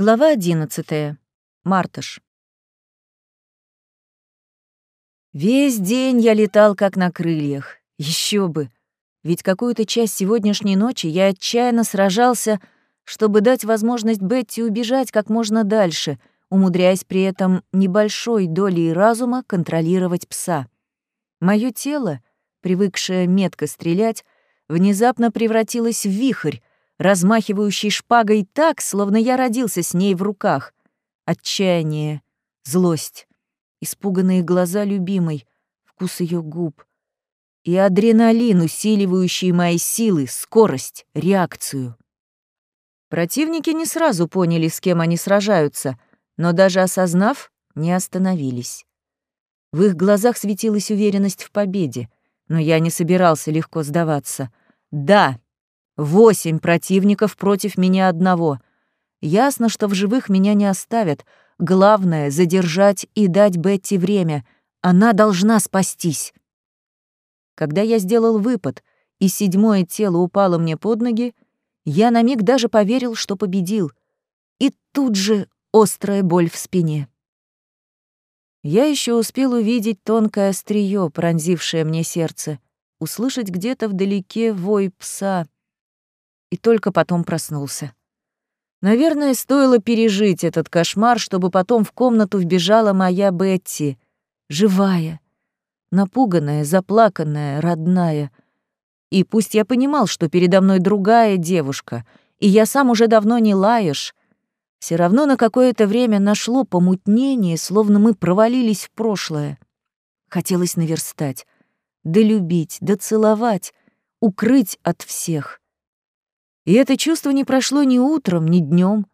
Глава 11. Мартыш. Весь день я летал как на крыльях. Еще бы. Ведь какую-то часть сегодняшней ночи я отчаянно сражался, чтобы дать возможность Бетти убежать как можно дальше, умудряясь при этом небольшой долей разума контролировать пса. Моё тело, привыкшее метко стрелять, внезапно превратилось в вихрь, размахивающий шпагой так, словно я родился с ней в руках. Отчаяние, злость, испуганные глаза любимой, вкус ее губ. И адреналин, усиливающий мои силы, скорость, реакцию. Противники не сразу поняли, с кем они сражаются, но даже осознав, не остановились. В их глазах светилась уверенность в победе, но я не собирался легко сдаваться. Да, Восемь противников против меня одного. Ясно, что в живых меня не оставят. Главное — задержать и дать Бетти время. Она должна спастись. Когда я сделал выпад, и седьмое тело упало мне под ноги, я на миг даже поверил, что победил. И тут же острая боль в спине. Я еще успел увидеть тонкое острие, пронзившее мне сердце, услышать где-то вдалеке вой пса — и только потом проснулся. Наверное, стоило пережить этот кошмар, чтобы потом в комнату вбежала моя Бетти, живая, напуганная, заплаканная, родная. И пусть я понимал, что передо мной другая девушка, и я сам уже давно не лаешь, все равно на какое-то время нашло помутнение, словно мы провалились в прошлое. Хотелось наверстать, долюбить, доцеловать, укрыть от всех — и это чувство не прошло ни утром, ни днем.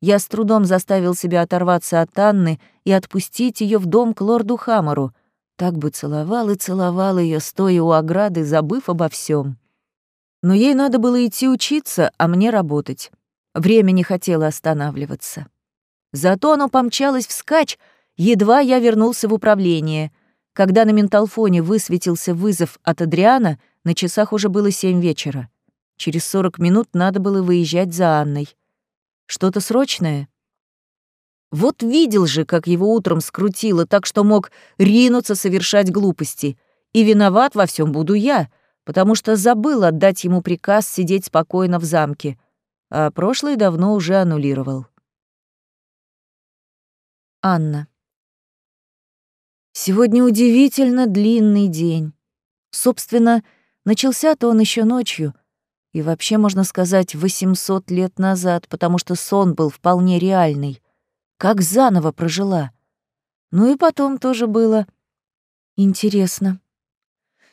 Я с трудом заставил себя оторваться от Анны и отпустить ее в дом к лорду Хаммеру. Так бы целовал и целовал ее, стоя у ограды, забыв обо всем. Но ей надо было идти учиться, а мне работать. Время не хотело останавливаться. Зато оно помчалось вскачь, едва я вернулся в управление. Когда на менталфоне высветился вызов от Адриана, на часах уже было семь вечера. Через сорок минут надо было выезжать за Анной. Что-то срочное? Вот видел же, как его утром скрутило, так что мог ринуться совершать глупости. И виноват во всем буду я, потому что забыл отдать ему приказ сидеть спокойно в замке, а прошлое давно уже аннулировал. Анна. Сегодня удивительно длинный день. Собственно, начался-то он еще ночью — и вообще, можно сказать, 800 лет назад, потому что сон был вполне реальный. Как заново прожила. Ну и потом тоже было интересно.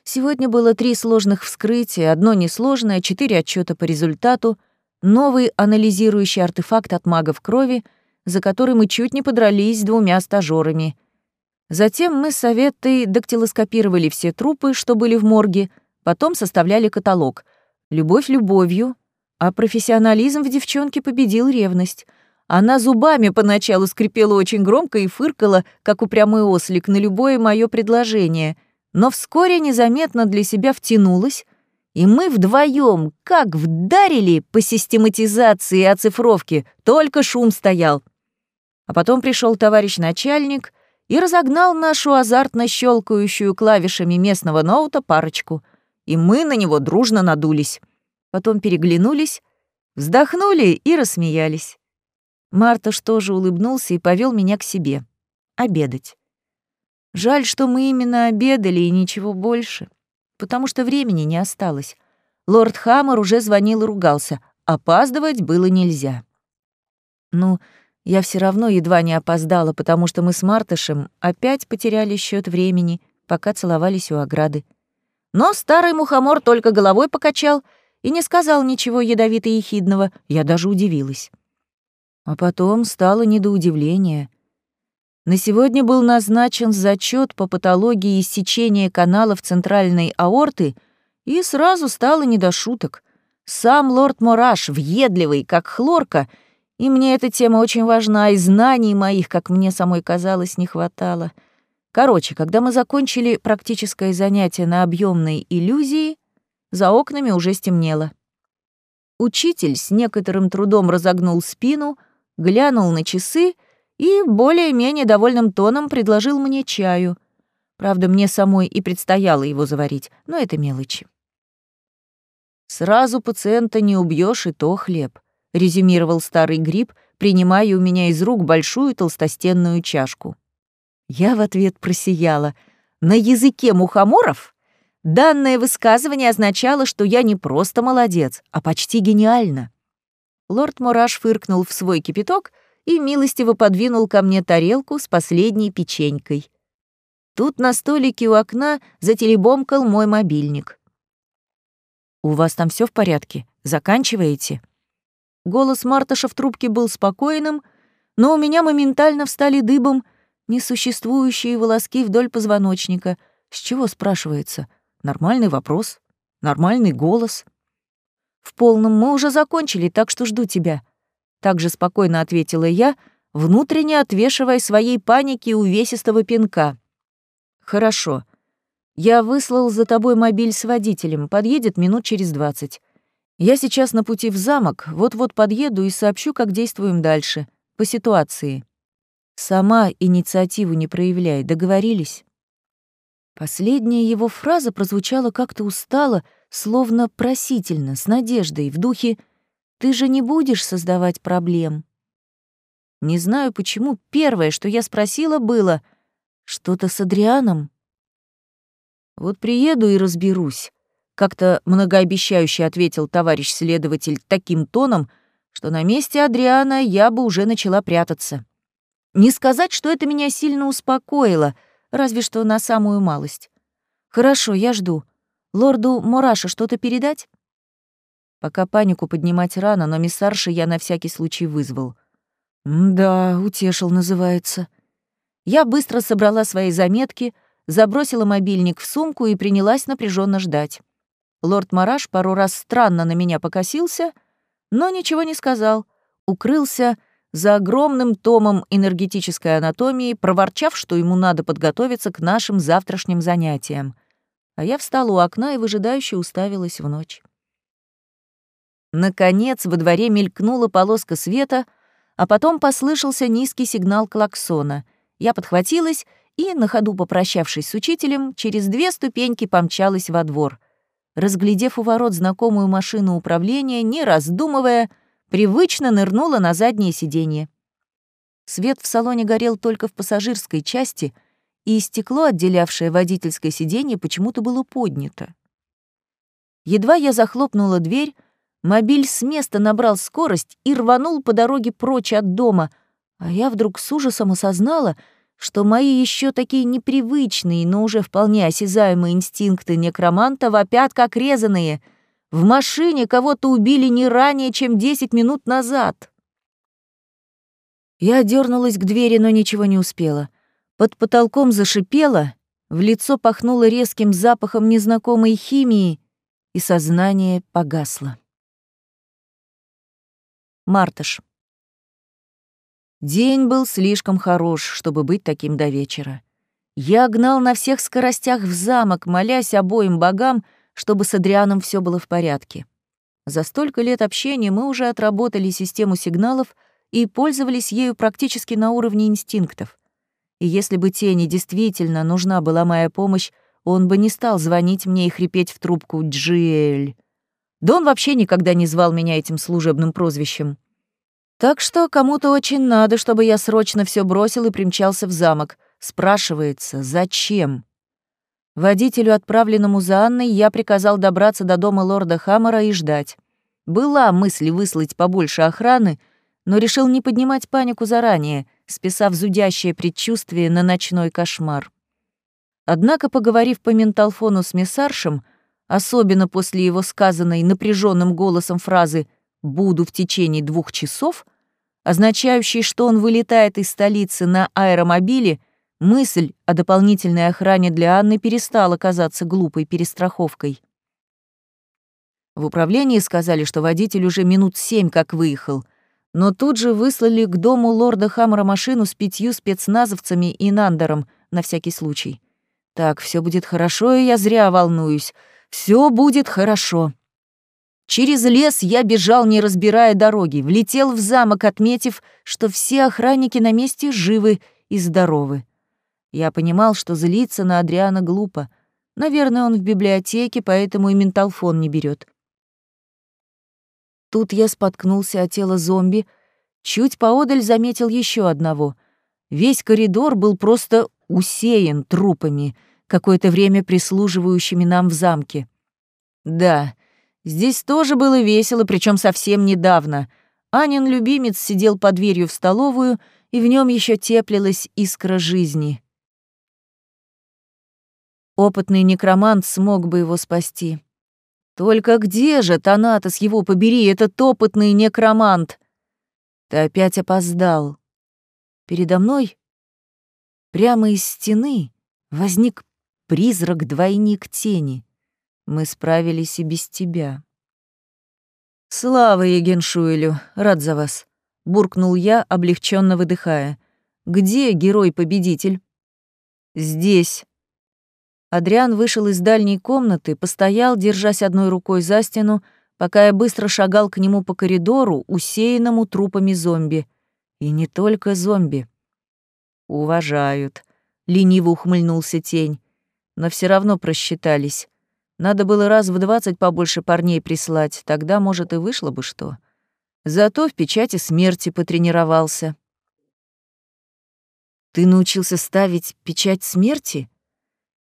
Сегодня было три сложных вскрытия, одно несложное, четыре отчета по результату, новый анализирующий артефакт от магов крови, за который мы чуть не подрались с двумя стажерами. Затем мы с Советой дактилоскопировали все трупы, что были в морге, потом составляли каталог — Любовь любовью, а профессионализм в девчонке победил ревность. Она зубами поначалу скрипела очень громко и фыркала, как упрямый ослик, на любое мое предложение, но вскоре незаметно для себя втянулась, и мы вдвоем, как вдарили по систематизации и оцифровке, только шум стоял. А потом пришел товарищ начальник и разогнал нашу азартно щелкающую клавишами местного ноута парочку — и мы на него дружно надулись. Потом переглянулись, вздохнули и рассмеялись. Марташ тоже улыбнулся и повел меня к себе. Обедать. Жаль, что мы именно обедали и ничего больше, потому что времени не осталось. Лорд Хаммер уже звонил и ругался. Опаздывать было нельзя. Ну, я все равно едва не опоздала, потому что мы с Мартышем опять потеряли счет времени, пока целовались у ограды. Но старый мухомор только головой покачал и не сказал ничего ядовито-ехидного, я даже удивилась. А потом стало не до удивления. На сегодня был назначен зачет по патологии иссечения каналов центральной аорты, и сразу стало не до шуток. Сам лорд Мораш, въедливый, как хлорка, и мне эта тема очень важна, и знаний моих, как мне самой казалось, не хватало — Короче, когда мы закончили практическое занятие на объемной иллюзии, за окнами уже стемнело. Учитель с некоторым трудом разогнул спину, глянул на часы и более-менее довольным тоном предложил мне чаю. Правда, мне самой и предстояло его заварить, но это мелочи. «Сразу пациента не убьешь, и то хлеб», — резюмировал старый гриб, принимая у меня из рук большую толстостенную чашку. Я в ответ просияла. На языке мухоморов данное высказывание означало, что я не просто молодец, а почти гениально. Лорд Мураш фыркнул в свой кипяток и милостиво подвинул ко мне тарелку с последней печенькой. Тут на столике у окна зателебомкал мой мобильник. «У вас там все в порядке? Заканчиваете?» Голос Марташа в трубке был спокойным, но у меня моментально встали дыбом несуществующие волоски вдоль позвоночника. С чего, спрашивается? Нормальный вопрос, нормальный голос. «В полном мы уже закончили, так что жду тебя», — также спокойно ответила я, внутренне отвешивая своей панике увесистого пинка. «Хорошо. Я выслал за тобой мобиль с водителем, подъедет минут через двадцать. Я сейчас на пути в замок, вот-вот подъеду и сообщу, как действуем дальше, по ситуации. Сама инициативу не проявляй, договорились?» Последняя его фраза прозвучала как-то устало, словно просительно, с надеждой, в духе «Ты же не будешь создавать проблем». Не знаю почему, первое, что я спросила, было «Что-то с Адрианом?» «Вот приеду и разберусь», — как-то многообещающе ответил товарищ следователь таким тоном, что на месте Адриана я бы уже начала прятаться. Не сказать, что это меня сильно успокоило, разве что на самую малость. «Хорошо, я жду. Лорду Мораша что-то передать?» Пока панику поднимать рано, но миссарши я на всякий случай вызвал. «Да, утешил, называется». Я быстро собрала свои заметки, забросила мобильник в сумку и принялась напряженно ждать. Лорд Мараш пару раз странно на меня покосился, но ничего не сказал, укрылся за огромным томом энергетической анатомии, проворчав, что ему надо подготовиться к нашим завтрашним занятиям а я встала у окна и выжидающе уставилась в ночь. Наконец во дворе мелькнула полоска света, а потом послышался низкий сигнал клаксона. Я подхватилась и, на ходу попрощавшись с учителем, через две ступеньки помчалась во двор. Разглядев у ворот знакомую машину управления, не раздумывая, привычно нырнула на заднее сиденье. Свет в салоне горел только в пассажирской части, и стекло, отделявшее водительское сиденье, почему-то было поднято. Едва я захлопнула дверь, мобиль с места набрал скорость и рванул по дороге прочь от дома, а я вдруг с ужасом осознала, что мои еще такие непривычные, но уже вполне осязаемые инстинкты некроманта вопят как резаные. В машине кого-то убили не ранее, чем 10 минут назад. Я дернулась к двери, но ничего не успела. Под потолком зашипело, в лицо пахнуло резким запахом незнакомой химии, и сознание погасло. Мартыш. День был слишком хорош, чтобы быть таким до вечера. Я гнал на всех скоростях в замок, молясь обоим богам, чтобы с Адрианом все было в порядке. За столько лет общения мы уже отработали систему сигналов и пользовались ею практически на уровне инстинктов. И если бы Тени действительно нужна была моя помощь, он бы не стал звонить мне и хрипеть в трубку «Джиэль». Да он вообще никогда не звал меня этим служебным прозвищем. Так что кому-то очень надо, чтобы я срочно все бросил и примчался в замок. Спрашивается, зачем? Водителю, отправленному за Анной, я приказал добраться до дома лорда Хаммера и ждать. Была мысль выслать побольше охраны, но решил не поднимать панику заранее, списав зудящее предчувствие на ночной кошмар. Однако, поговорив по менталфону с мессаршем, особенно после его сказанной напряженным голосом фразы «буду в течение двух часов», означающей, что он вылетает из столицы на аэромобиле, мысль о дополнительной охране для Анны перестала казаться глупой перестраховкой. В управлении сказали, что водитель уже минут семь как выехал, но тут же выслали к дому лорда Хаммера машину с пятью спецназовцами и Нандером на всякий случай. Так, все будет хорошо, и я зря волнуюсь. Все будет хорошо. Через лес я бежал, не разбирая дороги, влетел в замок, отметив, что все охранники на месте живы и здоровы. Я понимал, что злиться на Адриана глупо. Наверное, он в библиотеке, поэтому и менталфон не берет. Тут я споткнулся о тело зомби, чуть поодаль заметил еще одного. Весь коридор был просто усеян трупами, какое-то время прислуживающими нам в замке. Да, здесь тоже было весело, причем совсем недавно. Анин любимец сидел под дверью в столовую, и в нем еще теплилась искра жизни. Опытный некромант смог бы его спасти. Только где же, Танатос, его побери, этот опытный некромант? Ты опять опоздал. Передо мной, прямо из стены, возник призрак-двойник тени. Мы справились и без тебя. Слава Егеншуэлю, рад за вас, буркнул я, облегченно выдыхая. Где герой-победитель? Здесь. Адриан вышел из дальней комнаты, постоял, держась одной рукой за стену, пока я быстро шагал к нему по коридору, усеянному трупами зомби. И не только зомби. «Уважают», — лениво ухмыльнулся тень. «Но все равно просчитались. Надо было раз в двадцать побольше парней прислать, тогда, может, и вышло бы что. Зато в печати смерти потренировался». «Ты научился ставить печать смерти?»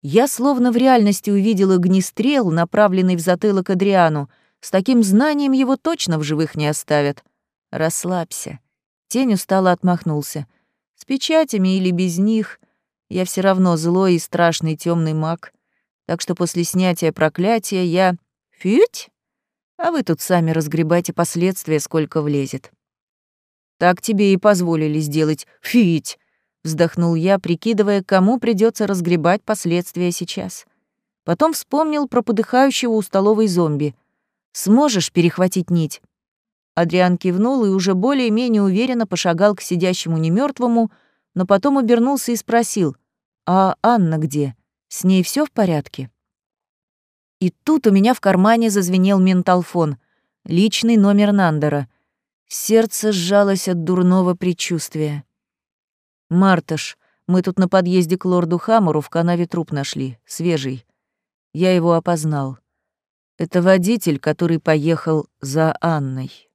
Я словно в реальности увидела огнестрел, направленный в затылок Адриану. С таким знанием его точно в живых не оставят. Расслабься. Тень устало отмахнулся. С печатями или без них я все равно злой и страшный темный маг. Так что после снятия проклятия я... Фють? А вы тут сами разгребайте последствия, сколько влезет. Так тебе и позволили сделать. Фить! Вздохнул я, прикидывая, кому придется разгребать последствия сейчас. Потом вспомнил про подыхающего у столовой зомби. «Сможешь перехватить нить?» Адриан кивнул и уже более-менее уверенно пошагал к сидящему немертвому, но потом обернулся и спросил, «А Анна где? С ней все в порядке?» И тут у меня в кармане зазвенел менталфон, личный номер Нандера. Сердце сжалось от дурного предчувствия. «Марташ, мы тут на подъезде к лорду Хаммеру в канаве труп нашли, свежий. Я его опознал. Это водитель, который поехал за Анной».